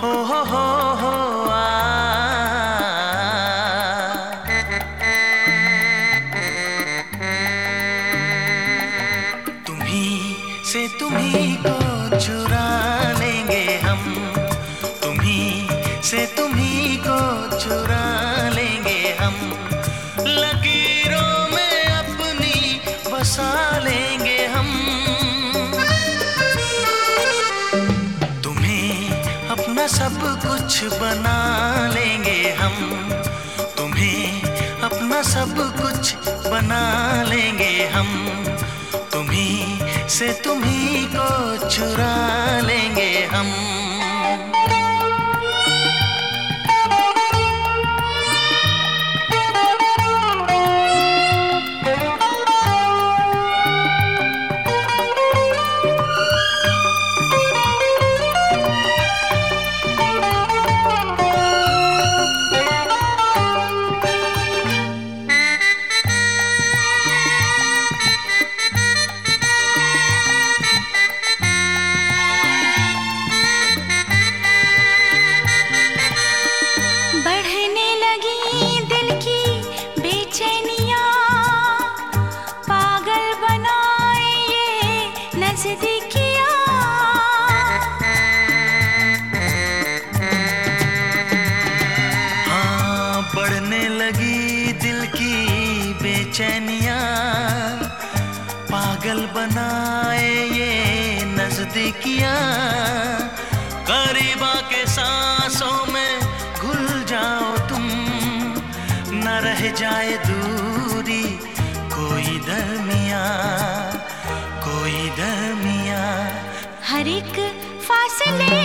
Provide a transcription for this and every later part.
हो तुम्ही से तुम्ही को चुरा लेंगे हम। तुम्ही से तुम्ही को चुरा लेंगे अपना सब कुछ बना लेंगे हम। तुम्हें अपना सब कुछ बना लेंगे हम। तुम्ही से तुम्ही को चुरा लेंगे हम। पागल बनाए ये नजदीकिया गरीबा के सांसों में घुल जाओ तुम। न रह जाए दूरी, कोई दरमिया कोई दरमिया। हर एक फासले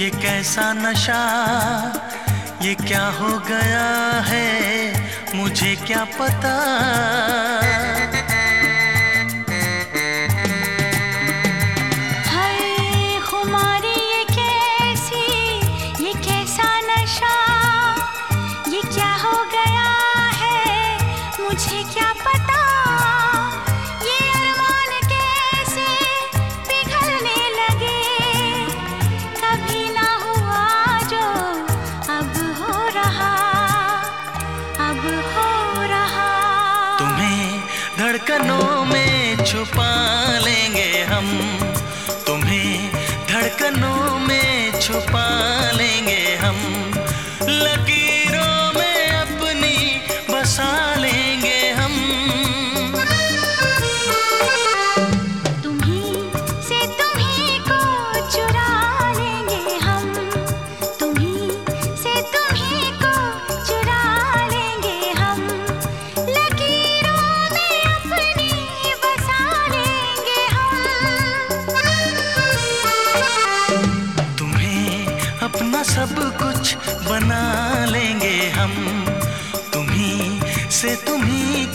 ये कैसा नशा? ये क्या हो गया है? मुझे क्या पता? धड़कनों में छुपा लेंगे हम। तुम्हें धड़कनों में छुपा अपना सब कुछ बना लेंगे हम। तुम्ही से तुम्ही